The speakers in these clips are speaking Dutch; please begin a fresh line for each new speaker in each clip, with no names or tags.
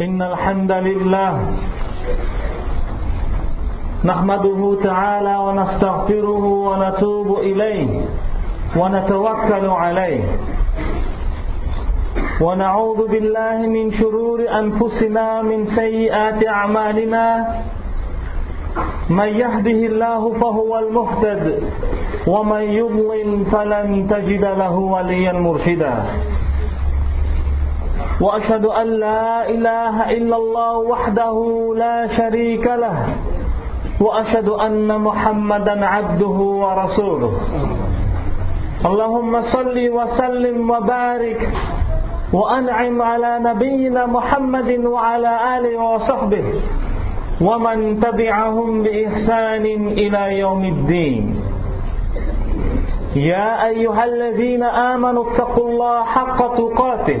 إن الحمد لله نحمده تعالى ونستغفره ونتوب إليه ونتوكل عليه ونعوذ بالله من شرور أنفسنا من سيئات أعمالنا من يهده الله فهو المهتد ومن يضلل فلن تجد له وليا مرشدا وأشهد أن لا إله إلا الله وحده لا شريك له وأشهد أن محمدا عبده ورسوله. اللهم صل وسلم وبارك وأنعم على نبينا محمد وعلى آله وصحبه ومن تبعهم بإحسان إلى يوم الدين. يا أيها الذين آمنوا اتقوا الله حق تقاته.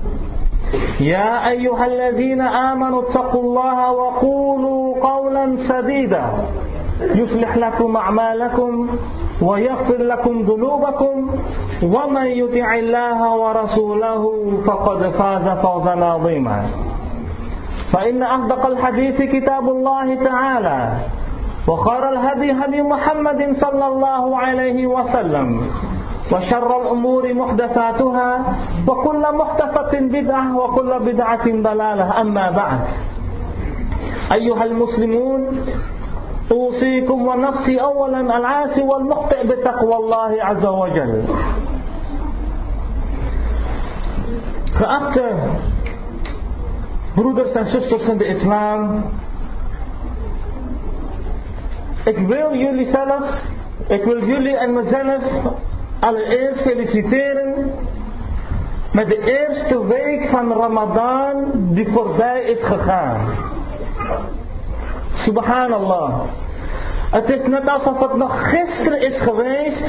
يا أيها الذين آمنوا اتقوا الله وقولوا قولا سديدا. يصلح لكم أعمالكم ويغفر لكم ذنوبكم. ومن يطع الله ورسوله فقد فاز فوزا عظيما. فإن أصدق الحديث كتاب الله تعالى وخير الهدي هدي محمد صلى الله عليه وسلم. وشر الأمور محدثاتها وكل محدثة بدعة وكل بدعة ضلالة. أما بعد أيها المسلمون أوصيكم ونفسي أولا العاصي والمخطئ بتقوى الله عز وجل. Geachte broeders en zusters in de islam, ik wil jullie zelf, ik wil jullie en mezelf allereerst feliciteren met de eerste week van Ramadan die voorbij is gegaan. Subhanallah. Het is net alsof het nog gisteren is geweest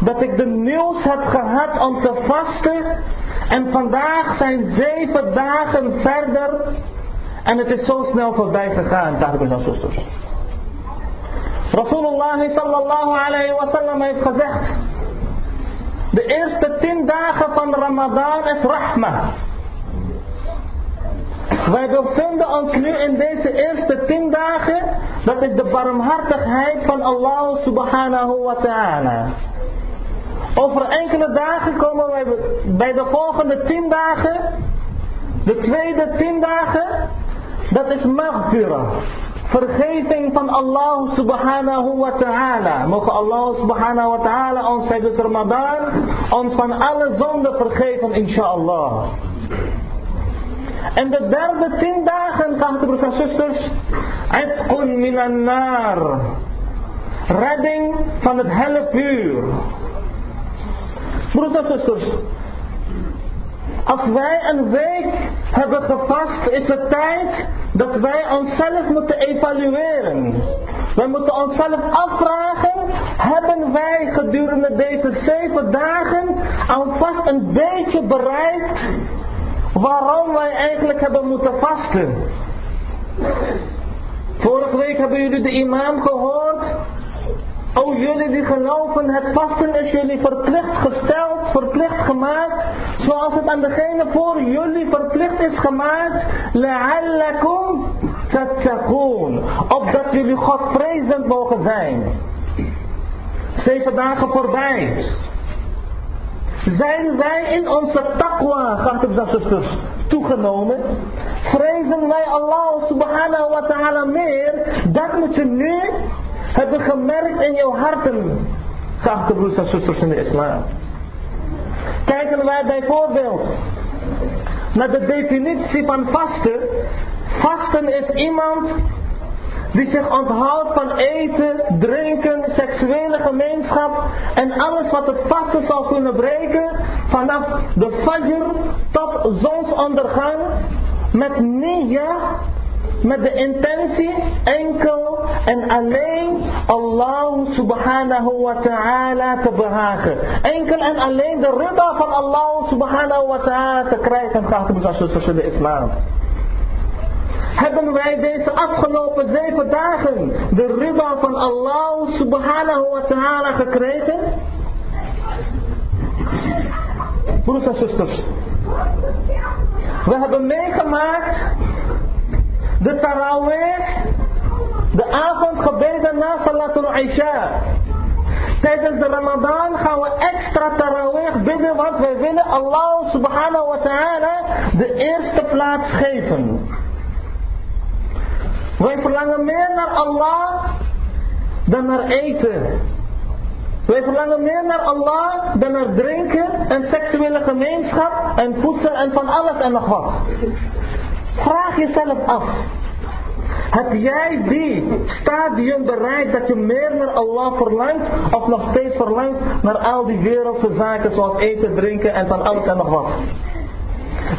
dat ik de nieuws heb gehad om te vasten en vandaag zijn zeven dagen verder en het is zo snel voorbij gegaan, dames en zusters. Rasulullah sallallahu alayhi wa sallam heeft gezegd, de eerste tien dagen van Ramadan is rahma. Wij bevinden ons nu in deze eerste tien dagen, dat is de barmhartigheid van Allah subhanahu wa ta'ala. Over enkele dagen komen wij bij de volgende tien dagen, de tweede tien dagen, dat is maghfirah. Vergeving van Allah subhanahu wa ta'ala. Mogen Allah subhanahu wa ta'ala ons tijdens Ramadan ons van alle zonden vergeven inshallah. En de derde tien dagen, geachte broers en zusters, Itqun minan nar. Redding van het helle vuur. Broers en zusters, als wij een week hebben gevast, is het tijd dat wij onszelf moeten evalueren. Wij moeten onszelf afvragen, hebben wij gedurende deze zeven dagen alvast een beetje bereikt waarom wij eigenlijk hebben moeten vasten. Vorige week hebben jullie de imam gehoord. Oh jullie die geloven, het vasten is jullie verplicht gesteld, verplicht gemaakt. Zoals het aan degene voor jullie verplicht is gemaakt. La'allakum tattaqoon. Opdat jullie God vrezend mogen zijn. Zeven dagen voorbij. Zijn wij in onze taqwa, zusters, toegenomen? Vrezen wij Allah subhanahu wa ta'ala meer? Dat moet je nu hebben gemerkt in jouw harten, geachte broers en zusters in de islam. Kijken wij bijvoorbeeld naar de definitie van vasten. Vasten is iemand die zich onthoudt van eten, drinken, seksuele gemeenschap en alles wat het vasten zou kunnen breken vanaf de fajr tot zonsondergang met niyya met de intentie enkel en alleen Allah subhanahu wa ta'ala te behagen. Enkel en alleen de rida van Allah subhanahu wa ta'ala te krijgen, gaat het als tussen de islam. Hebben wij deze afgelopen zeven dagen de rida van Allah subhanahu wa ta'ala gekregen? Broeders en zusters. We hebben meegemaakt de tarawih, de avondgebeden na Salatul Isha. Tijdens de Ramadan gaan we extra tarawih bidden, want wij willen Allah subhanahu wa ta'ala de eerste plaats geven. Wij verlangen meer naar Allah dan naar eten. Wij verlangen meer naar Allah dan naar drinken en seksuele gemeenschap en voedsel en van alles en nog wat. Jezelf af. Heb jij die stadium bereikt dat je meer naar Allah verlangt of nog steeds verlangt naar al die wereldse zaken zoals eten, drinken en van alles en nog wat?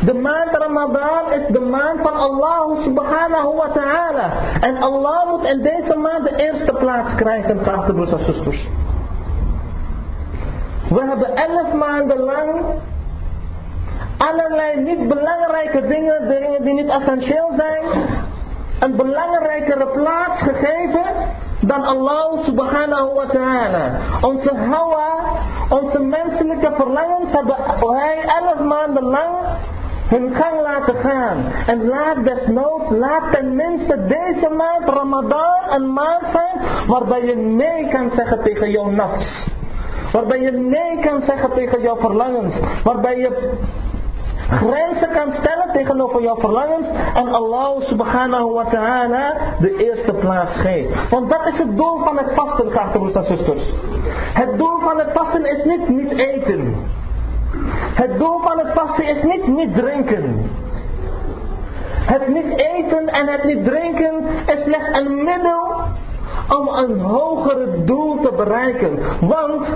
De maand Ramadan is de maand van Allah subhanahu wa ta'ala. En Allah moet in deze maand de eerste plaats krijgen, geachte broers en zusters. We hebben elf maanden lang allerlei niet belangrijke dingen, dingen die niet essentieel zijn, een belangrijkere plaats gegeven dan Allah subhanahu wa ta'ala. Onze hawa, onze menselijke verlangens hebben hij elf maanden lang hun gang laten gaan. En laat desnoods, laat tenminste deze maand Ramadan een maand zijn waarbij je nee kan zeggen tegen jouw nafs. Waarbij je nee kan zeggen tegen jouw verlangens. Waarbij je grenzen kan stellen tegenover jouw verlangens en Allah subhanahu wa ta'ala de eerste plaats geeft. Want dat is het doel van het vasten, geachte en zusters. Het doel van het vasten is niet niet eten. Het doel van het vasten is niet niet drinken. Het niet eten en het niet drinken is slechts een middel om een hogere doel te bereiken. Want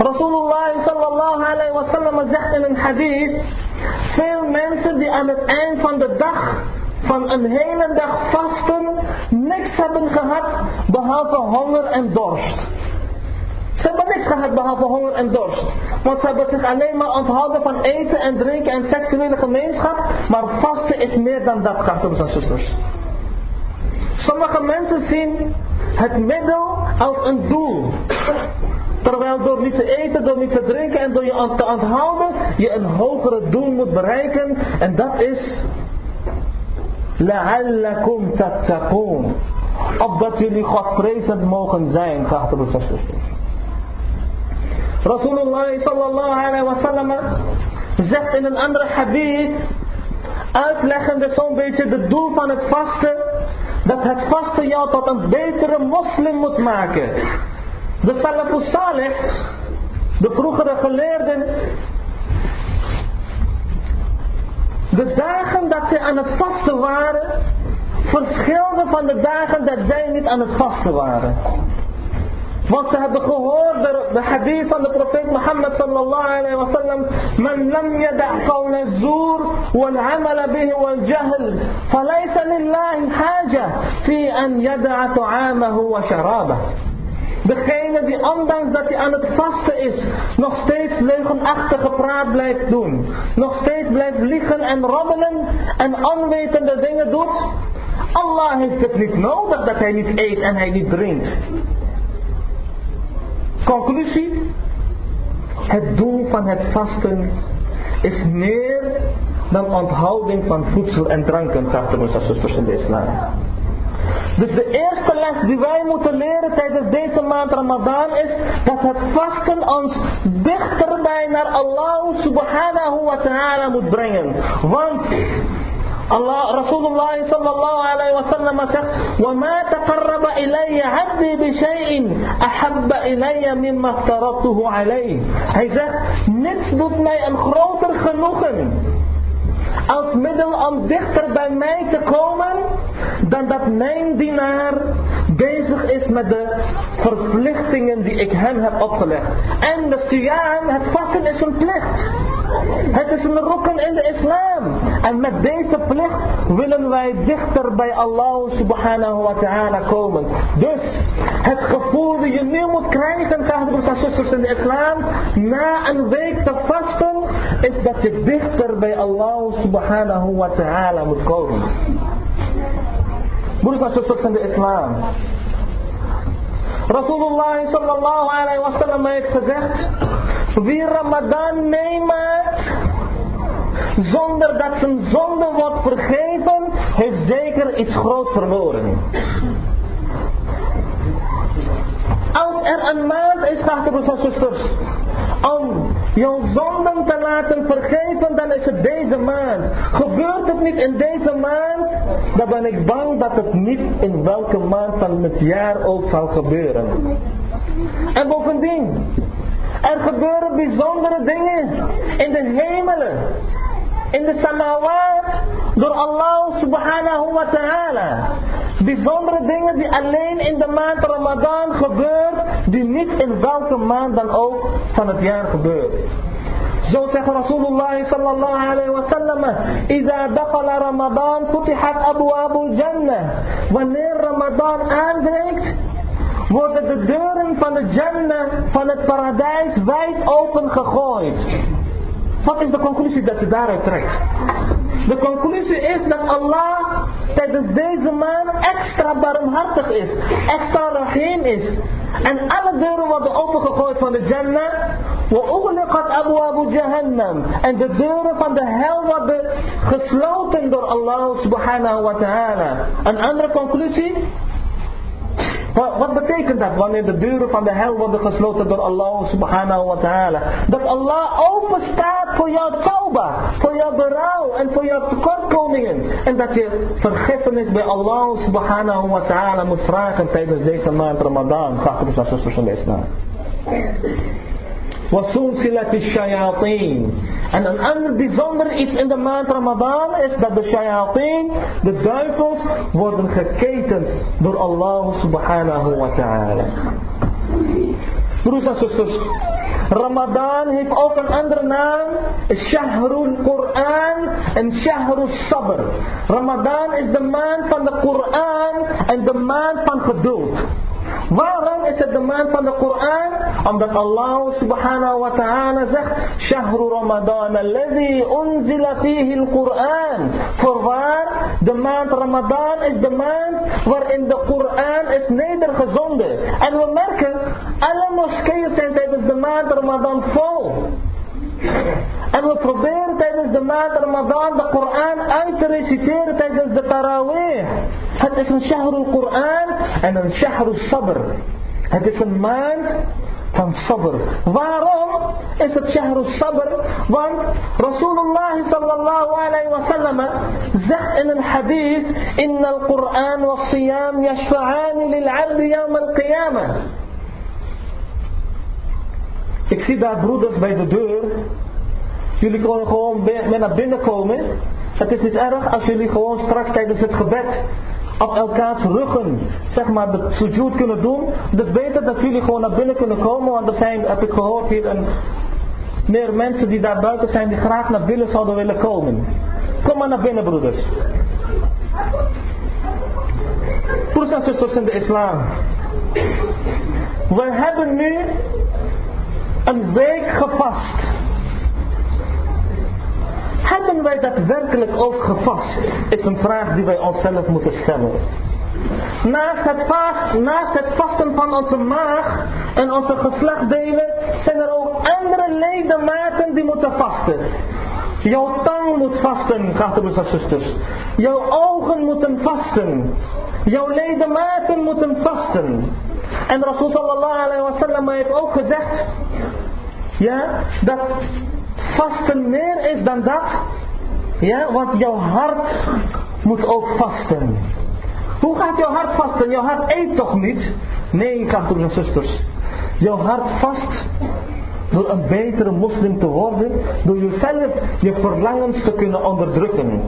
Rasulullah sallallahu alayhi wa sallam zegt in een hadith, veel mensen die aan het eind van de dag van een hele dag vasten, niks hebben gehad behalve honger en dorst. Ze hebben niks gehad behalve honger en dorst. Want ze hebben zich alleen maar onthouden van eten en drinken en seksuele gemeenschap. Maar vasten is meer dan dat, broers en zusters. Sommige mensen zien het middel als een doel. Terwijl door niet te eten, door niet te drinken en door je te onthouden, je een hogere doel moet bereiken. En dat is La'allakum tattaqoon. Opdat jullie Godvrezend mogen zijn, geachte broers en. Rasulullah sallallahu alayhi wa sallam zegt in een andere hadith, uitleggende zo'n beetje het doel van het vasten, dat het vasten jou tot een betere moslim moet maken. De Salafus Salih, de vroegere geleerden, de dagen dat zij aan het vasten waren, verschilden van de dagen dat zij niet aan het vasten waren. Want ze hebben gehoord de, de hadith van de profeet Mohammed sallallahu alayhi wa sallam. Man lam yada' qawl az-zur wal 'amala bihi wal jahl. Falaysa lillahi haja fi an yada'a ta'amahu wa sharabahu. Degene die ondanks dat hij aan het vasten is, nog steeds leugenachtige praat blijft doen. Nog steeds blijft liegen en rommelen en onwetende dingen doet. Allah heeft het niet nodig dat hij niet eet en hij niet drinkt. Conclusie. Het doel van het vasten is meer dan onthouding van voedsel en dranken, geachte broers en zusters in de islam. Dus de eerste les die wij moeten leren tijdens deze maand Ramadan is dat het vasten ons dichterbij naar Allah subhanahu wa ta'ala moet brengen. Want Allah Rasulullah sallallahu alaihi wasallam zegt: "وما تقرب إلي عبدي بشيء أحب إلي مما افترضته عليه." Hij zegt: "Niets doet mij een groter genoegen." als middel om dichter bij mij te komen, dan dat mijn dienaar bezig is met de verplichtingen die ik hem heb opgelegd. En de siyam, het vasten is een plicht. Het is een rokken in de islam. En met deze plicht willen wij dichter bij Allah subhanahu wa ta'ala komen. Dus het gevoel dat je nu moet krijgen, broers en zusters in de islam, na een week te vasten, is dat je dichter bij Allah subhanahu wa ta'ala moet komen. Broers en zusters in de islam. Rasulullah sallallahu alayhi wa sallam heeft gezegd, wie Ramadan meemaakt, zonder dat zijn zonde wordt vergeven, heeft zeker iets groot verloren. Als er een maand is, gaat broers en zusters, om jouw zonden te laten vergeven, dan is het deze maand. Gebeurt het niet in deze maand, dan ben ik bang dat het niet in welke maand van het jaar ook zal gebeuren. En bovendien, er gebeuren bijzondere dingen in de hemelen in de samawat door Allah subhanahu wa ta'ala. Bijzondere dingen die alleen in de maand Ramadan gebeurt, die niet in welke maand dan ook van het jaar gebeurt. Zo zegt Rasulullah sallallahu alayhi wa sallam, Iza dakhala Ramadan futihat abu abu jannah. Wanneer Ramadan aanbreekt, worden de deuren van de Jannah, van het paradijs, wijd open gegooid. Wat is de conclusie dat je daaruit trekt? De conclusie is dat Allah tijdens deze maand extra barmhartig is, extra rahim is. En alle deuren worden opengegooid van de Jannah. Abu Abu Jahannam. En de deuren van de hel worden gesloten door Allah subhanahu wa ta'ala. Een andere conclusie? Wat, betekent dat wanneer de deuren van de hel worden gesloten door Allah subhanahu wa ta'ala? Dat Allah open staat voor jouw tauba, voor jouw berouw en voor jouw tekortkomingen. En dat je vergiffenis bij Allah subhanahu wa ta'ala moet vragen tijdens deze maand Ramadan. Graag dus naar zusters van de islam. وَسُلْسِلَةِ الشَّيَاطِينَ En een ander bijzonder iets in de maand Ramadan is dat de shayateen, de duivels, worden geketend door Allah subhanahu wa ta'ala. Broers en zusters, Ramadan heeft ook een andere naam, Shahrul Quran en Shahrul Sabr. Ramadan is de maand van de Koran en de maand van geduld. Waarom is het de maand van de Koran? Omdat Allah subhanahu wa ta'ala zegt, Shahru Ramadan alladhi unzila fihi al-Quran. Voorwaar, de maand Ramadan is de maand waarin de Koran is nedergezonden. En we merken, alle moskeeën zijn tijdens de maand Ramadan vol. En we proberen tijdens de maand Ramadan de Koran uit te reciteren tijdens de Tarawih. Het is een Shahrul Koran en een Shahrul Sabr. Het is een maand van sabr. Waarom is het Shahrul Sabr? Want Rasulullah sallallahu alayhi wa sallam zegt in een hadith: Inna al-Quran wa siyam yashfa'ani lil-'abdi yawm al-qiyamah. Ik zie daar broeders bij de deur. Jullie kunnen gewoon naar binnen komen. Het is niet erg als jullie gewoon straks tijdens het gebed op elkaars ruggen, zeg maar, de sujud kunnen doen. Het is beter dat jullie gewoon naar binnen kunnen komen, want er zijn, heb ik gehoord hier, meer mensen die daar buiten zijn die graag naar binnen zouden willen komen. Kom maar naar binnen, broeders. Broeders en zusters in de islam. We hebben nu een week gevast. Hebben wij daadwerkelijk ook gevast? Is een vraag die wij onszelf moeten stellen. Naast het, het vasten van onze maag en onze geslachtdelen zijn er ook andere ledematen die moeten vasten. Jouw tong moet vasten, geachte broers en zusters. Jouw ogen moeten vasten. Jouw ledematen moeten vasten. En Rasul sallallahu alayhi wa sallam heeft ook gezegd, ja, dat vasten meer is dan dat. Ja, want jouw hart moet ook vasten. Hoe gaat jouw hart vasten? Jouw hart eet toch niet? Nee, broers en zusters. Jouw hart vast door een betere moslim te worden, door jezelf je verlangens te kunnen onderdrukken.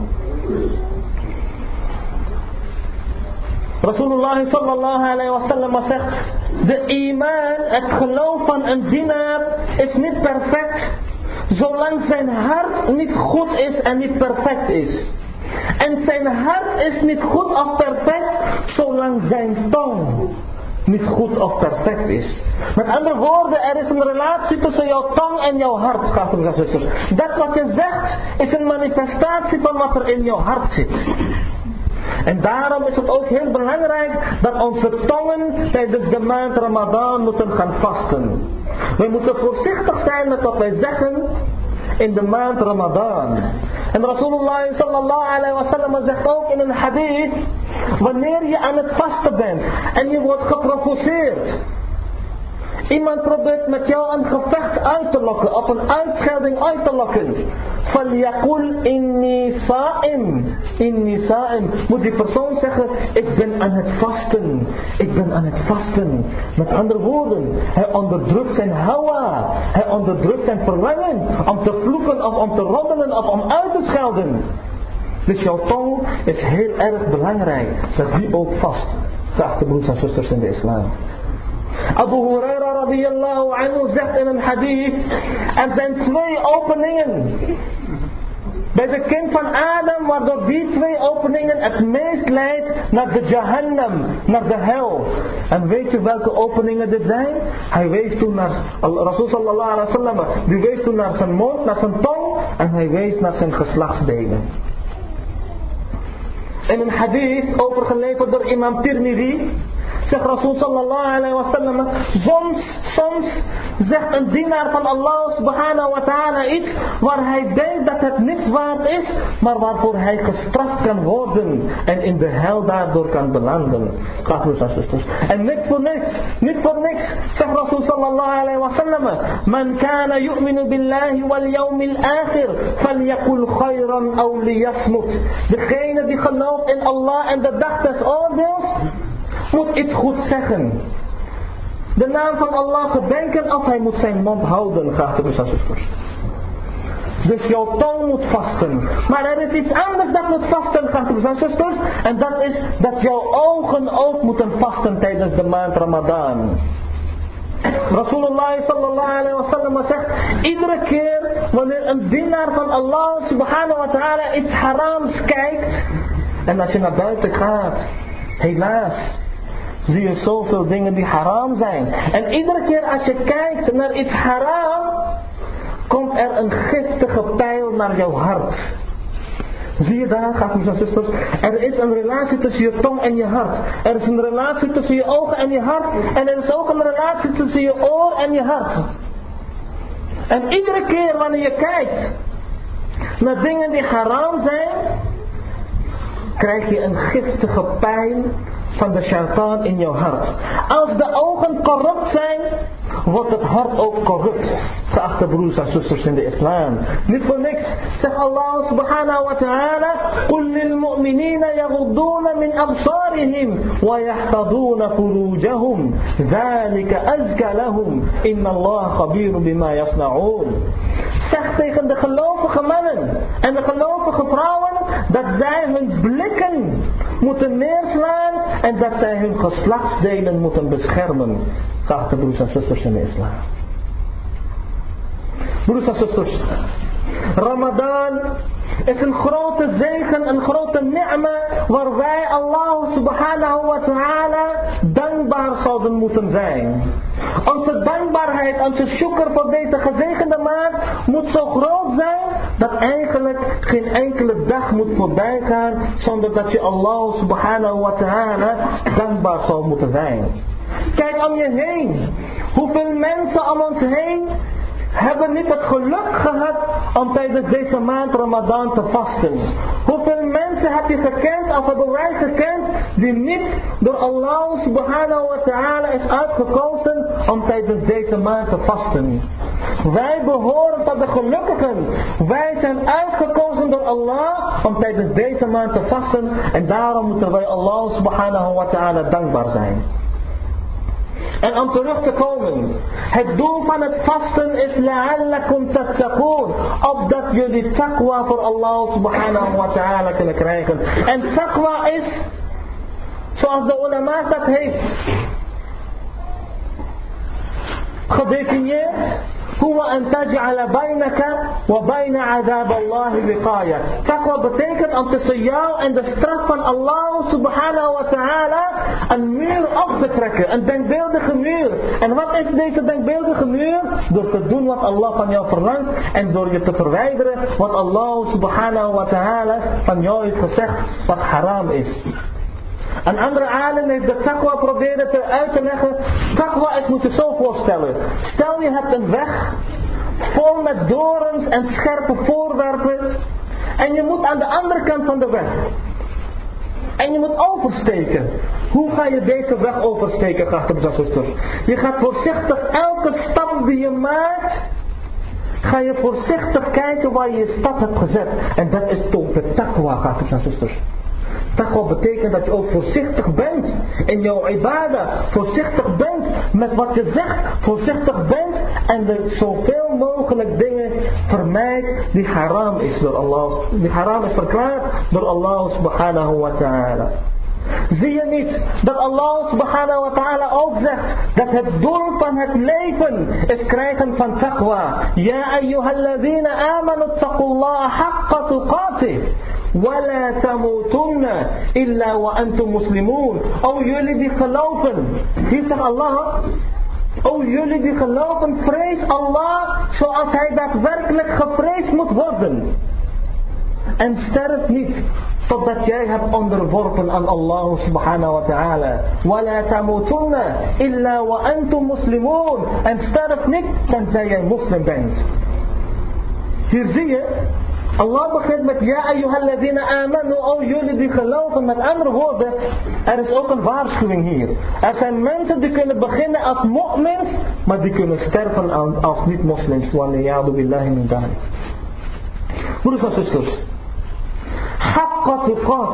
Rasulullah sallallahu alayhi wa sallam zegt, de iman, het geloof van een dienaar is niet perfect zolang zijn hart niet goed is en niet perfect is. En zijn hart is niet goed of perfect, zolang zijn tong niet goed of perfect is. Met andere woorden, er is een relatie tussen jouw tong en jouw hart, schaters en zusters. Dat wat je zegt, is een manifestatie van wat er in jouw hart zit. En daarom is het ook heel belangrijk dat onze tongen tijdens de maand Ramadan moeten gaan vasten. We moeten voorzichtig zijn met wat wij zeggen in de maand Ramadan. En Rasulullah sallallahu sallam zegt ook in een hadith, wanneer je aan het vasten bent en je wordt geprovoceerd Iemand probeert met jou een gevecht uit te lokken, of een uitschelding uit te lokken. فَلْيَقُلْ inni sa'im. Inni sa'im. Moet die persoon zeggen, ik ben aan het vasten. Ik ben aan het vasten. Met andere woorden, hij onderdrukt zijn hawa. Hij onderdrukt zijn verlangen om te vloeken of om te roddelen of om uit te schelden. Dus jouw tong is heel erg belangrijk. Dat die ook vast. Geachte broers en zusters in de islam. Abu Huraira radiyallahu anhu zegt in een hadith, er zijn twee openingen. Bij de kind van Adam, waardoor die twee openingen het meest leidt naar de Jahannam, naar de hel. En weet u welke openingen dit zijn? Hij wees toen naar, Rasul sallallahu alaihi wasallam, die wees toen naar zijn mond, naar zijn tong en hij wees naar zijn geslachtsdelen. In een hadith overgeleverd door imam Tirmidhi, Zegt Rasul sallallahu alayhi wa sallam. Soms, soms zegt een dienaar van Allah subhanahu wa ta'ala iets waar hij denkt dat het niks waard is, maar waarvoor hij gestraft kan worden en in de hel daardoor kan belanden. Broers en zusters. En niks voor niks, niet voor niks, zegt Rasul sallallahu alayhi wa sallam. Man kana yu'minu billahi wal yawmil akhir, falyakul khayran aw liyasmut. Degene die gelooft in Allah en de dag des oordeels, moet iets goed zeggen. De naam van Allah gedenken of hij moet zijn mond houden, gaat de zusters. Dus jouw tong moet vasten. Maar er is iets anders dat moet vasten, gaat de zusters. En dat is dat jouw ogen ook moeten vasten tijdens de maand Ramadan. Rasulullah sallallahu zegt, iedere keer wanneer een dienaar van Allah subhanahu wa ta'ala iets harams kijkt, en als je naar buiten gaat, helaas, zie je zoveel dingen die haram zijn. En iedere keer als je kijkt naar iets haram, komt er een giftige pijl naar jouw hart. Zie je daar, gaat mijn zusters? Er is een relatie tussen je tong en je hart. Er is een relatie tussen je ogen en je hart. En er is ook een relatie tussen je oor en je hart. En iedere keer wanneer je kijkt naar dingen die haram zijn, krijg je een giftige pijn van de shaitaan in jouw hart. Als de ogen corrupt zijn, wordt het hart ook corrupt. Geachte broers en zusters in de islam. Niet voor niks zegt Allah subhanahu wa ta'ala. قل للمؤمنين يغضون من أبصارهم ويحفظون فروجهم ذلك أزكى لهم إن الله خبير بما يصنعون Zeg tegen de gelovige mannen en de gelovige vrouwen dat zij hun blikken moeten neerslaan en dat zij hun geslachtsdelen moeten beschermen. Geachte broers en zusters in islam. Broers en zusters, Ramadan is een grote zegen, een grote ni'ma waar wij Allah subhanahu wa ta'ala dankbaar zouden moeten zijn. Onze dankbaarheid, onze shukr voor deze gezegende maand moet zo groot zijn dat eigenlijk geen enkele dag moet voorbij gaan zonder dat je Allah subhanahu wa ta'ala dankbaar zou moeten zijn. Kijk om je heen. Hoeveel mensen om ons heen hebben niet het geluk gehad om tijdens deze maand Ramadan te vasten. Hoeveel mensen heb je gekend of hebben wij gekend die niet door Allah subhanahu wa ta'ala is uitgekozen om tijdens deze maand te vasten. Wij behoren tot de gelukkigen. Wij zijn uitgekozen door Allah om tijdens deze maand te vasten en daarom moeten wij Allah subhanahu wa ta'ala dankbaar zijn. En om terug te komen. Het doel van het vasten is la'allakum tattaqoon. Opdat jullie taqwa voor Allah subhanahu wa ta'ala kunnen krijgen. En taqwa is, zoals de ulama dat heeft gedefinieerd. huwa an taj'ala bainaka wa baina adab Allah wiqaya. Taqwa betekent om tussen jou en de straf van Allah subhanahu wa ta'ala een muur op te trekken. Een denkbeeldige muur. En wat is deze denkbeeldige muur? Door te doen wat Allah van jou verlangt en door je te verwijderen wat Allah subhanahu wa ta'ala van jou heeft gezegd wat haram is. Een andere alim heeft de takwa proberen te uit te leggen. Takwa is moet je zo voorstellen. Stel je hebt een weg vol met dorens en scherpe voorwerpen. En je moet aan de andere kant van de weg. En je moet oversteken. Hoe ga je deze weg oversteken, geachte broeders en zusters? Je gaat voorzichtig elke stap die je maakt. Ga je voorzichtig kijken waar je je stap hebt gezet. En dat is toch de takwa, geachte en zusters. Taqwa betekent dat je ook voorzichtig bent in jouw ibadah. Voorzichtig bent met wat je zegt. Voorzichtig bent en de zoveel mogelijk dingen vermijdt die haram is door Allah. Die haram is verklaard door Allah subhanahu wa ta'ala. Zie je niet dat Allah subhanahu wa ta'ala ook zegt dat het doel van het leven is krijgen van taqwa. Ja ayyuhalladhina amanu taqullaha haqqa tuqatih. ولا تموتن إلا وأنتم مسلمون أو jullie die geloven hier zegt Allah O jullie die geloven, vrees Allah zoals hij daadwerkelijk gevreesd moet worden. En sterf niet totdat jij hebt onderworpen aan Allah subhanahu wa ta'ala. وَلَا تَمُوتُنَّ إِلَّا وَأَنْتُمْ مُسْلِمُونَ En sterf niet tenzij jij moslim bent. Hier zie je Allah begint met Ja ayyuhalladina amanu, o jullie die geloven. Met andere woorden, er is ook een waarschuwing hier. Er zijn mensen die kunnen beginnen als mu'mins, maar die kunnen sterven als niet-moslims. Waliyadu min. Broeders en zusters. Haqqa.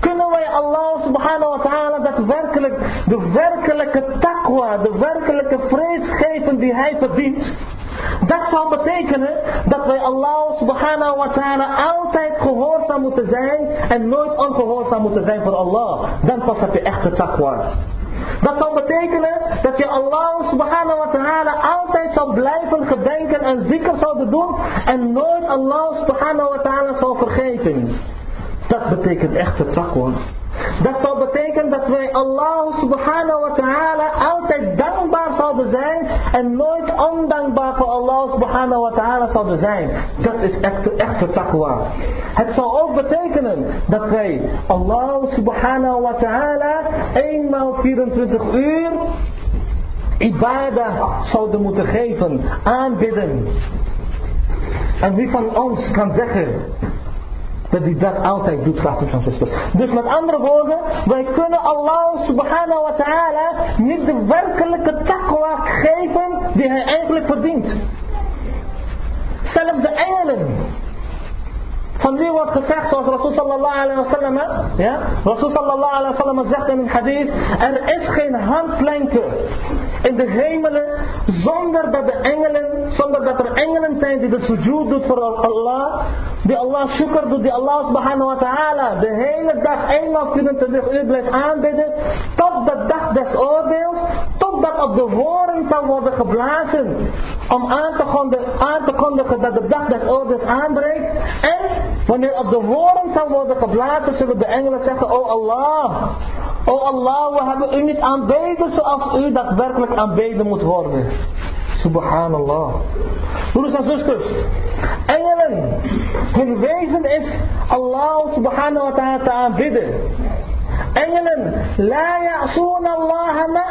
Kunnen wij Allah subhanahu wa ta'ala daadwerkelijk de werkelijke taqwa, de werkelijke vrees geven die hij verdient? Dat zou betekenen dat wij Allah subhanahu wa ta'ala altijd gehoorzaam moeten zijn en nooit ongehoorzaam moeten zijn voor Allah. Dan pas heb je echte taqwa. Dat zou betekenen dat je Allah subhanahu wa ta'ala altijd zou blijven gedenken en zikr zouden doen en nooit Allah subhanahu wa ta'ala zou vergeten. Dat betekent echte taqwa. Dat zou betekenen dat wij Allah subhanahu wa ta'ala altijd dankbaar zouden zijn en nooit ondankbaar voor Allah subhanahu wa ta'ala zouden zijn. Dat is echte, echte taqwa. Het zou ook betekenen dat wij Allah subhanahu wa ta'ala eenmaal 24 uur ibadah zouden moeten geven, aanbidden. En wie van ons kan zeggen dat hij dat altijd doet, broeders en zusters. Dus met andere woorden, wij kunnen Allah subhanahu wa ta'ala niet de werkelijke taqwa geven die hij eigenlijk verdient. Zelfs de engelen van wie wordt gezegd zoals Rasul sallallahu alayhi wa sallam, ja? Rasul sallallahu alayhi wa sallam zegt in een hadith, er is geen handlengte in de hemelen zonder dat de engelen, zonder dat er engelen zijn die de sujoed doet voor Allah, die Allah shukr doet, die Allah subhanahu wa ta'ala de hele dag eenmaal 24 uur blijft aanbidden, tot de dag des oordeels, totdat op de woorden zal worden geblazen, om aan te, kondigen, aan te kondigen dat de dag des oordeels aanbreekt, en Wanneer op de woorden zal worden geblazen, zullen de engelen zeggen, O Allah, O Allah, we hebben u niet aanbeden zoals u daadwerkelijk aanbeden moet worden. Subhanallah. Broeders en zusters, engelen, hun wezen is Allah subhanahu wa ta'ala te aanbidden. Engelen, la ya'soon Allah ma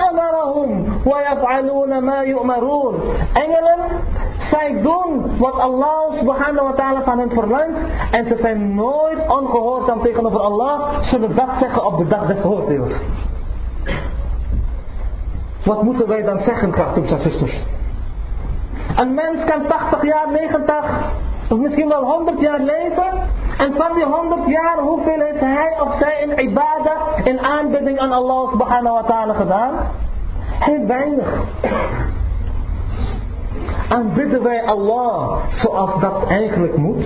wa yaf'aluna ma yu'maroon. Engelen, zij doen wat Allah subhanahu wa ta'ala van hen verlangt. En ze zijn nooit ongehoorzaam tegenover Allah. Zullen dat zeggen op de dag des oordeels. Wat moeten wij dan zeggen, krachtige en zusters? Een mens kan 80 jaar, 90 of misschien wel 100 jaar leven. En van die 100 jaar, hoeveel heeft hij of zij in ibadah, in aanbidding aan Allah subhanahu wa ta'ala gedaan? Heel weinig. Aanbidden wij Allah zoals dat eigenlijk moet?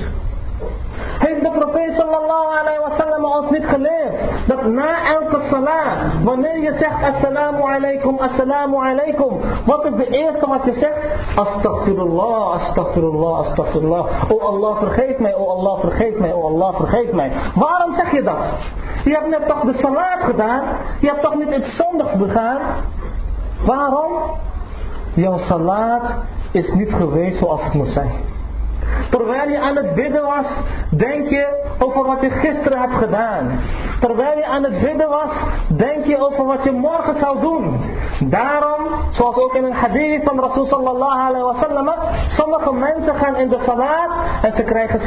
Heeft de profeet sallallahu alayhi wa sallam ons niet geleerd dat na elke salat. Wanneer je zegt assalamu alaikum, assalamu alaikum. Wat is de eerste wat je zegt? Astaghfirullah, astaghfirullah, astaghfirullah. Oh Allah vergeef mij, oh Allah vergeef mij, oh Allah vergeef mij. Waarom zeg je dat? Je hebt net toch de salat gedaan? Je hebt toch niet iets zondigs begaan? Waarom? Jouw salat is niet geweest zoals het moest zijn. Terwijl je aan het bidden was, denk je over wat je gisteren hebt gedaan. Terwijl je aan het bidden was, denk je over wat je morgen zou doen. Daarom, zoals ook in een hadith van Rasul sallallahu alaihi wasallam, sommige mensen gaan in de salat en ze krijgen 60%.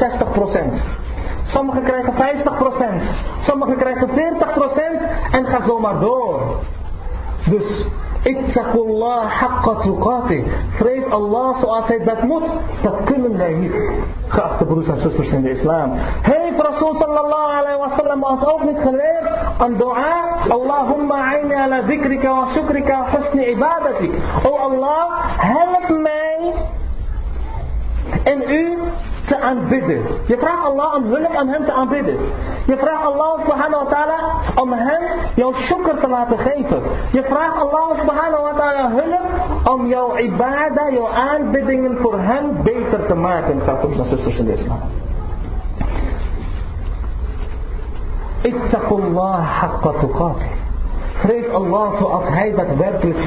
Sommigen krijgen 50%. Sommigen krijgen 40% en ga zo maar door. Dus اتقوا الله حق تقاته. فريس الله سؤال سيد بات موت تكلم لي خاصة بروسة سوسر سيد الإسلام هاي فرسول صلى الله عليه وسلم أصعب نتخلير أن دعاء اللهم عيني على ذكرك وشكرك وحسن عبادتك أو الله هلت ماي إن إيه te aanbidden. Je vraagt Allah om hulp aan hem te aanbidden. Je vraagt Allah subhanahu wa ta'ala om hem jouw shukr te laten geven. Je vraagt Allah subhanahu wa ta'ala hulp om jouw ibadah, jouw aanbiddingen voor hem beter te maken. Gaat ons naar zusters in de islam. Ittaqullah haqqa tuqatih. Vrees Allah zoals hij daadwerkelijk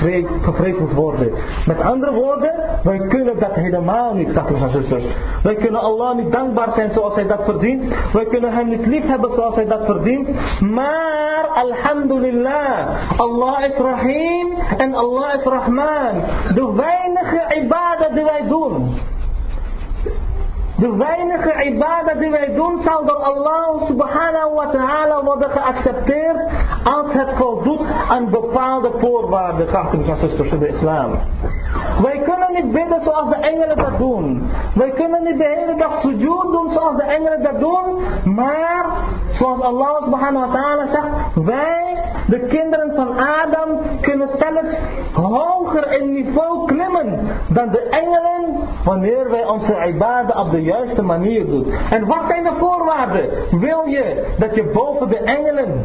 gevreesd moet worden. Met andere woorden, wij kunnen dat helemaal niet, broers en zusters. Wij kunnen Allah niet dankbaar zijn zoals hij dat verdient. Wij kunnen hem niet lief hebben zoals hij dat verdient. Maar, alhamdulillah, Allah is Rahim en Allah is Rahman. De weinige ibadah die wij doen. De weinige ibadah die wij doen zal door Allah subhanahu wa ta'ala worden geaccepteerd als het voldoet aan bepaalde voorwaarden, geachte en zusters in de islam. Wij kunnen niet bidden zoals de engelen dat doen. Wij kunnen niet de hele dag sujud doen zoals de engelen dat doen. Maar, zoals Allah subhanahu wa ta'ala zegt, wij, de kinderen van Adam, kunnen zelfs hoger in niveau klimmen dan de engelen wanneer wij onze ibadah op de juiste manier doen. En wat zijn de voorwaarden? Wil je dat je boven de engelen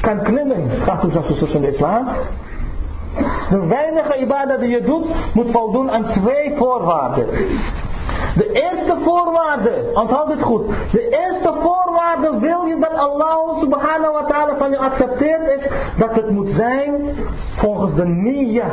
kan klimmen? U zoals in de islam? De weinige ibadah die je doet, moet voldoen aan twee voorwaarden. De eerste voorwaarde, onthoud dit goed. De eerste voorwaarde wil je dat Allah subhanahu wa ta'ala van je accepteert is dat het moet zijn volgens de niya.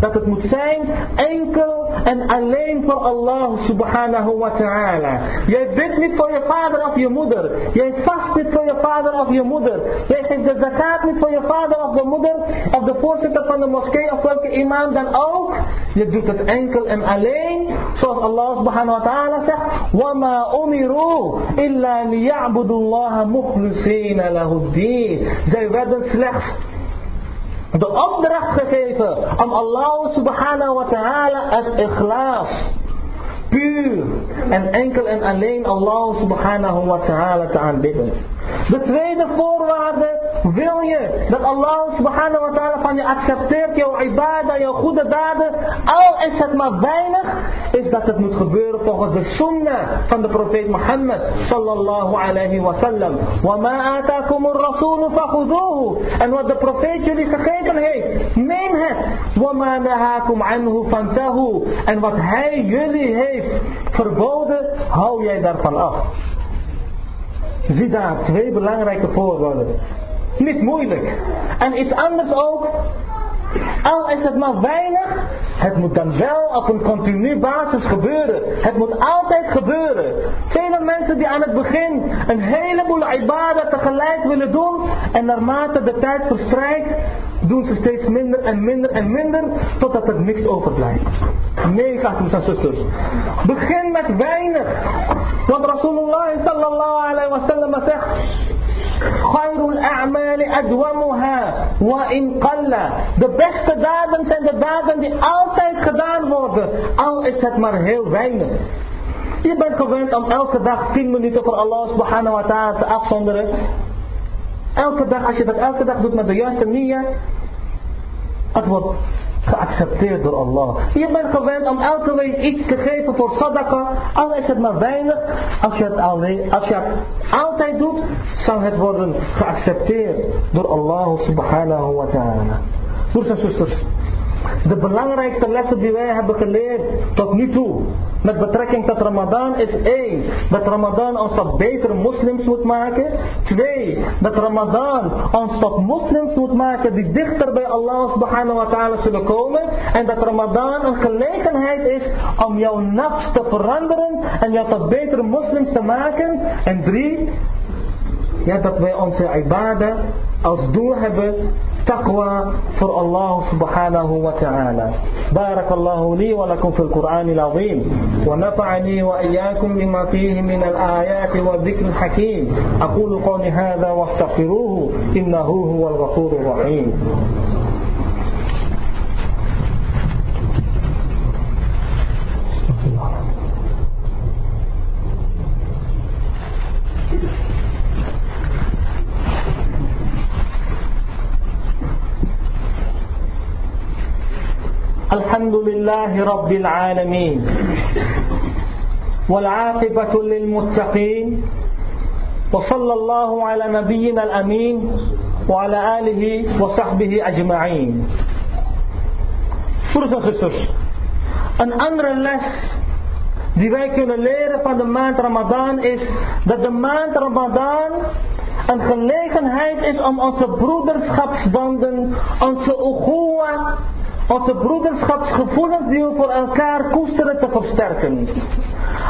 Dat het moet zijn enkel en alleen voor Allah subhanahu wa ta'ala. Jij bidt niet voor je vader of je moeder. Jij vast niet voor je vader of je moeder. Jij geeft de zakat niet voor je vader of de moeder. Of de voorzitter van de moskee of welke imam dan ook. Je doet het enkel en alleen zoals Allah subhanahu wa ta'ala zegt. وَمَا أُمِرُوا إِلَّا لِيَعْبُدُوا اللَّهَ مُخْلِصِينَ لَهُ الدِّينَ Zij werden slechts de opdracht gegeven om Allah subhanahu wa ta'ala het ikhlas, puur en enkel en alleen Allah subhanahu wa ta'ala te aanbidden. De tweede voorwaarde, wil je dat Allah subhanahu wa ta'ala van je accepteert, jouw ibadah, jouw goede daden, al is het maar weinig, is dat het moet gebeuren volgens de sunnah van de profeet Mohammed sallallahu alayhi wa sallam. وَمَا آتَاكُمُ الرَّسُولُ فَخُذُوهُ En wat de profeet jullie gegeven heeft, neem het. وَمَا نَهَاكُمْ عَنْهُ فَانْتَهُ En wat hij jullie heeft verboden, hou jij daarvan af. Zie daar twee belangrijke voorwaarden. Niet moeilijk. En iets anders ook. Al is het maar weinig, het moet dan wel op een continu basis gebeuren. Het moet altijd gebeuren. Vele mensen die aan het begin een heleboel ibadah tegelijk willen doen. En naarmate de tijd verstrijkt, doen ze steeds minder en minder en minder. Totdat er niks overblijft. Nee, gasten en zusters. Begin met weinig. Want Rasulullah sallallahu alayhi wa sallam zegt. A'mali adwamuha wa in qalla. De beste daden zijn de daden die altijd gedaan worden. Al is het maar heel weinig. Je bent gewend om elke dag 10 minuten voor Allah subhanahu wa ta'ala te afzonderen. Elke dag, als je dat elke dag doet met de juiste nier, het wordt geaccepteerd door Allah. Je bent gewend om elke week iets te geven voor sadaqah, al is het maar weinig. Als je het, alleen, als je het altijd doet, zal het worden geaccepteerd door Allah subhanahu wa ta'ala. Broers en zusters, de belangrijkste lessen die wij hebben geleerd tot nu toe met betrekking tot Ramadan is één, dat Ramadan ons tot betere moslims moet maken. Twee, dat Ramadan ons tot moslims moet maken die dichter bij Allah subhanahu wa ta'ala zullen komen. En dat Ramadan een gelegenheid is om jouw nafs te veranderen en jou tot betere moslims te maken. En drie, ja, dat wij onze ibadah als doel hebben تقوى for الله سبحانه وتعالى بارك الله لي ولكم في القرآن العظيم ونفعني وإياكم بما فيه من الآيات والذكر الحكيم أقول قولي هذا واستغفروه إنه هو الغفور الرحيم الحمد لله رب العالمين والعاقبة للمتقين وصلى الله على نبينا الأمين وعلى آله وصحبه أجمعين Broeders en zusters, een andere les die wij kunnen leren van de maand Ramadan is dat de maand Ramadan een gelegenheid is om onze broederschapsbanden, onze uhuwa, onze broederschapsgevoelens die we voor elkaar koesteren te versterken.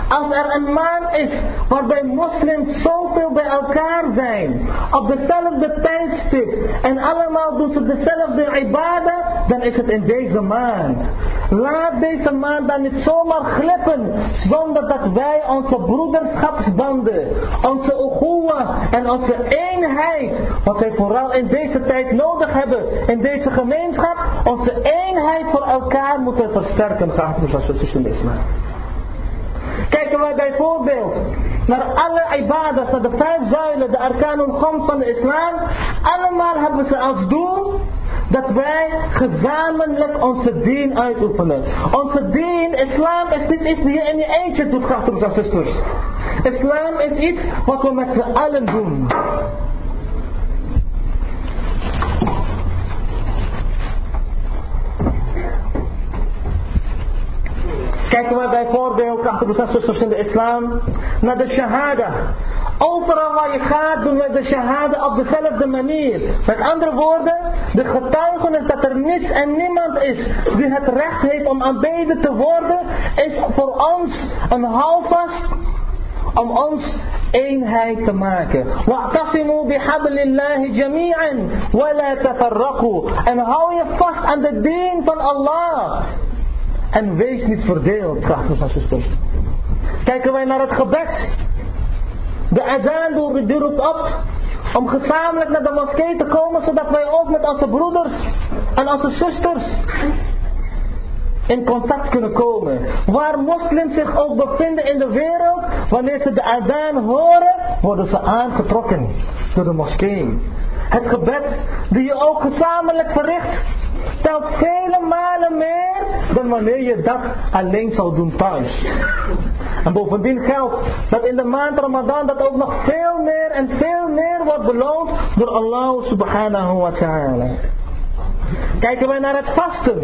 Als er een maand is waarbij moslims zoveel bij elkaar zijn, op dezelfde tijdstip en allemaal doen ze dezelfde ibadah, dan is het in deze maand. Laat deze maand dan niet zomaar glippen, zonder dat wij onze broederschapsbanden, onze uhuwa en onze eenheid, wat wij vooral in deze tijd nodig hebben, in deze gemeenschap, onze eenheid voor elkaar moeten versterken, als het islam. Kijken wij bijvoorbeeld naar alle ibadas, naar de vijf zuilen, de arkanul khams van de islam. Allemaal hebben ze als doel dat wij gezamenlijk onze dien uitoefenen. Onze dien, islam is niet iets die je in je eentje doet, broers en. Islam is iets wat we met z'n allen doen. Kijken we bijvoorbeeld, zusters in de islam, naar de shahada. Overal waar je gaat doen we de shahada op dezelfde manier. Met andere woorden, de getuigenis dat er niets en niemand is die het recht heeft om aanbeden te worden, is voor ons een houvast om ons eenheid te maken. Wa'tasimu bihablillahi jami'an wa la. En hou je vast aan de dien van Allah. En wees niet verdeeld, krachtens en zusters. Kijken wij naar het gebed. De adaan die roept op om gezamenlijk naar de moskee te komen, zodat wij ook met onze broeders en onze zusters in contact kunnen komen. Waar moslims zich ook bevinden in de wereld, wanneer ze de adaan horen, worden ze aangetrokken door de moskee. Het gebed die je ook gezamenlijk verricht, telt vele malen meer dan wanneer je dat alleen zou doen thuis. En bovendien geldt dat in de maand Ramadan dat ook nog veel meer en veel meer wordt beloond door Allah subhanahu wa ta'ala. Kijken wij naar het vasten.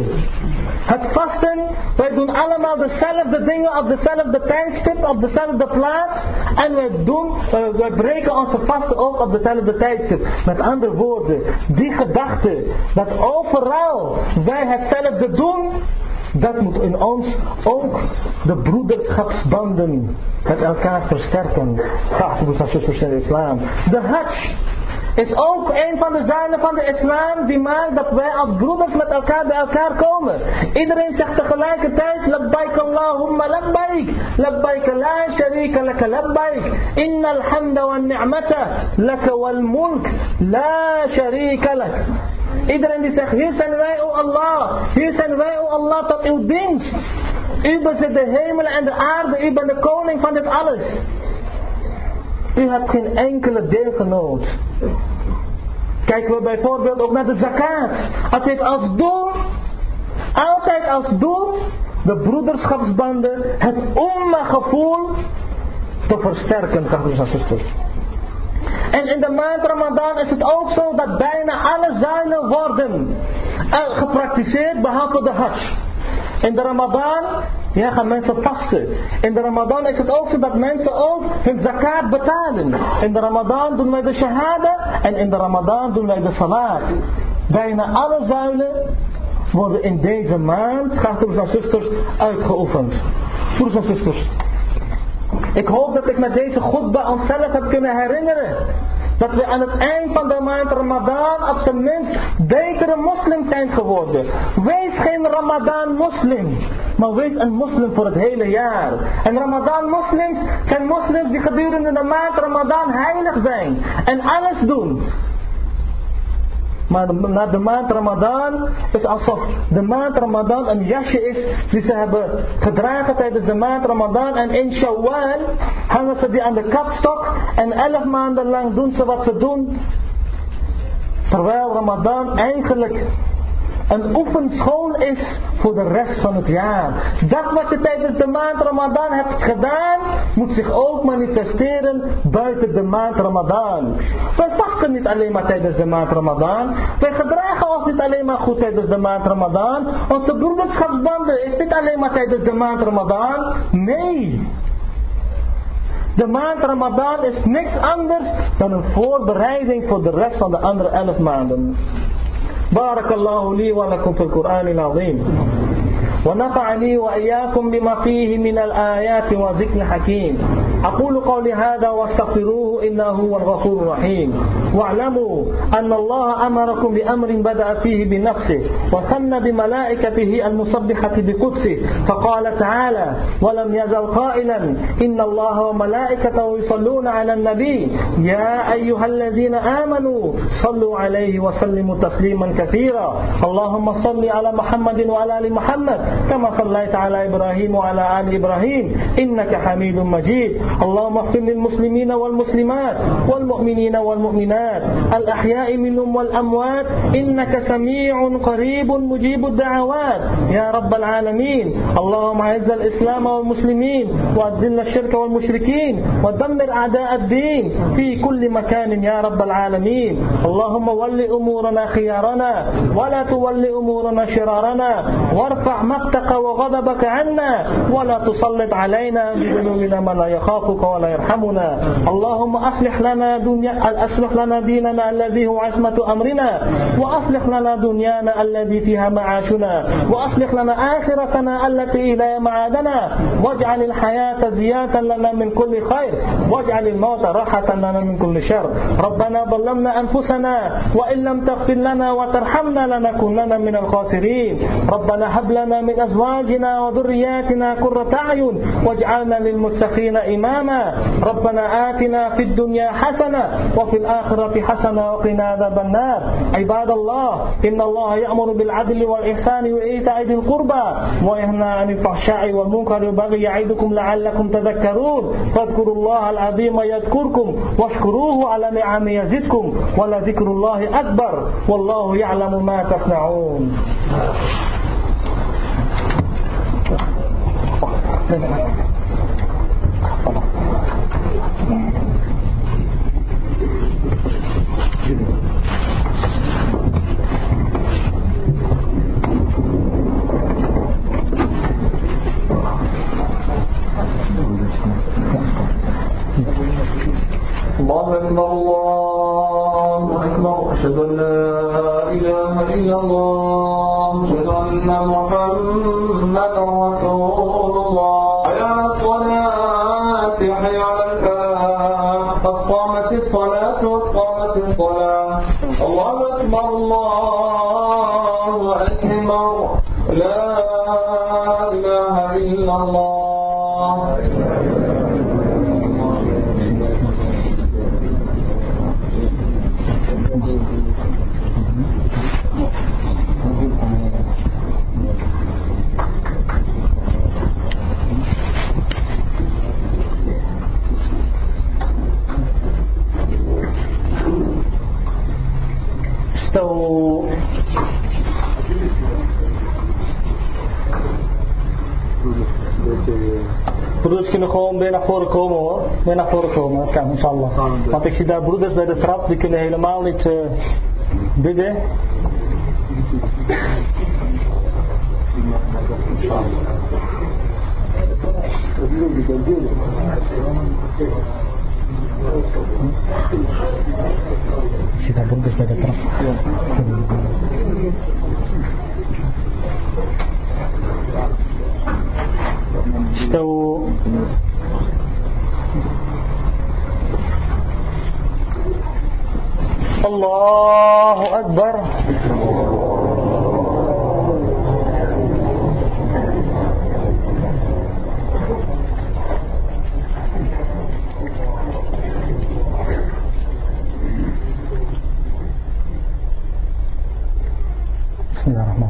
Het vasten, wij doen allemaal dezelfde dingen op dezelfde tijdstip, op dezelfde plaats. En wij, doen, uh, breken onze vasten ook op dezelfde tijdstip. Met andere woorden, die gedachte dat overal wij hetzelfde doen, dat moet in ons ook de broederschapsbanden met elkaar versterken. Geachte zusters in de islam. De hajj is ook een van de zuilen van de islam die maakt dat wij als broeders met elkaar bij elkaar komen. Iedereen zegt tegelijkertijd, labbaik Allahumma labbaik, labbaik la sharika laka labbaik, inna alhamda wa ni'mata laka wal mulk la sharika lak. Iedereen die zegt, hier zijn wij, o Allah, hier zijn wij, o Allah, tot uw dienst. U bezit de hemelen en de aarde, u bent de koning van dit alles. U hebt geen enkele deelgenoot. Kijken we bijvoorbeeld ook naar de zakat. Het als doel Altijd als doel de broederschapsbanden, het umma-gevoel te versterken, broeders en zusters. En in de maand Ramadan is het ook zo dat bijna alle zuilen worden eh, gepraktiseerd behalve de hajj. In de Ramadan ja, gaan mensen vasten. In de Ramadan is het ook zo dat mensen ook hun zakat betalen. In de Ramadan doen wij de shahada en in de Ramadan doen wij de salat. Bijna alle zuilen worden in deze maand, broers en zusters, uitgeoefend. Broers en zusters. Ik hoop dat ik met deze godba onszelf heb kunnen herinneren. Dat we aan het eind van de maand Ramadan op zijn minst betere moslim zijn geworden. Wees geen Ramadan moslim. Maar wees een moslim voor het hele jaar. En Ramadan moslims zijn moslims die gedurende de maand Ramadan heilig zijn. En alles doen maar na de maand Ramadan is alsof de maand Ramadan een jasje is die ze hebben gedragen tijdens de maand Ramadan. En in Shawwal hangen ze die aan de kapstok. En elf maanden lang doen ze wat ze doen. Terwijl Ramadan eigenlijk een oefenschool is voor de rest van het jaar. Dat wat je tijdens de maand Ramadan hebt gedaan, moet zich ook manifesteren buiten de maand Ramadan. Wij vasten niet alleen maar tijdens de maand Ramadan. Wij gedragen ons niet alleen maar goed tijdens de maand Ramadan. Onze broederschapsbanden is niet alleen maar tijdens de maand Ramadan. Nee. De maand Ramadan is niks anders dan een voorbereiding voor de rest van de andere elf maanden. بارك الله لي ولكم في القرآن العظيم. ونفعني وإياكم بما فيه من الآيات وذكر الحكيم أقول قولي هذا واستغفروه إنه هو الغفور الرحيم. واعلموا أن الله أمركم بأمر بدأ فيه بنفسه وثنى بملائكته المصبحة بقدسه فقال تعالى ولم يزل قائلا إن الله وملائكته يصلون على النبي. يا أيها الذين آمنوا صلوا عليه وسلموا تسليما كثيرا. اللهم صل على محمد وعلى آل محمد كما صليت على إبراهيم وعلى آل إبراهيم. إنك حميد مجيد. اللهم اغفر للمسلمين والمسلمات والمؤمنين والمؤمنات. الأحياء منهم والأموات. إنك سميع قريب مجيب الدعوات. يا رب العالمين. اللهم أعز الإسلام والمسلمين وأذل الشرك والمشركين ودمر أعداء الدين في كل مكان يا رب العالمين. اللهم ول أمورنا خيارنا ولا تول أمورنا شرارنا. وارفع مقتك وغضبك عنا ولا تسلط علينا بذنوبنا من لا يخافك ولا يرحمنا. اللهم أصلح لنا دنيا أصلح لنا ديننا الذي هو عصمة أمرنا وأصلح لنا دنيانا الذي فيها معاشنا وأصلح لنا آخرتنا التي إلى معادنا. واجعل الحياة زيادة لنا من كل خير واجعل الموت راحة لنا من كل شر. ربنا ظلمنا أنفسنا وإن لم تغفر لنا وترحمنا لنكونن من الخاسرين. ربنا هب لنا من أزواجنا وذرياتنا قرة أعين واجعلنا للمتقين إماما. ربنا آتنا في الدنيا حسنة وفي الآخرة حسنة وقنا عذاب النار. عباد الله إن الله يأمر بالعدل والإحسان وإيتاء ذي القربى وينهى عن الفحشاء والمنكر والبغي يعظكم لعلكم تذكرون. فاذكروا الله العظيم يذكركم واشكروه على نعم يزدكم ولذكر الله أكبر. والله يعلم ما تصنعون.
ござ
い。Broeders kunnen gewoon weer naar voren komen hoor. Weer naar voren komen, dat kan inshallah. Want ik zie daar broeders bij de trap, die kunnen helemaal niet uh, bidden. Ik zie daar broeders bij de trap. استووا الله أكبر بسم الله الرحمن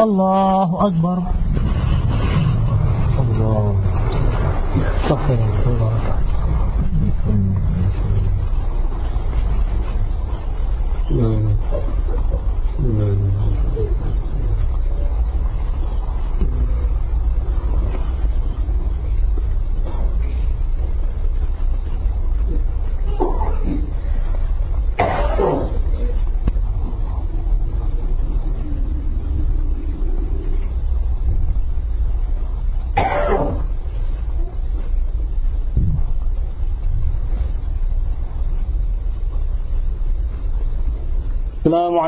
الله أكبر. الله. استغفر الله السلام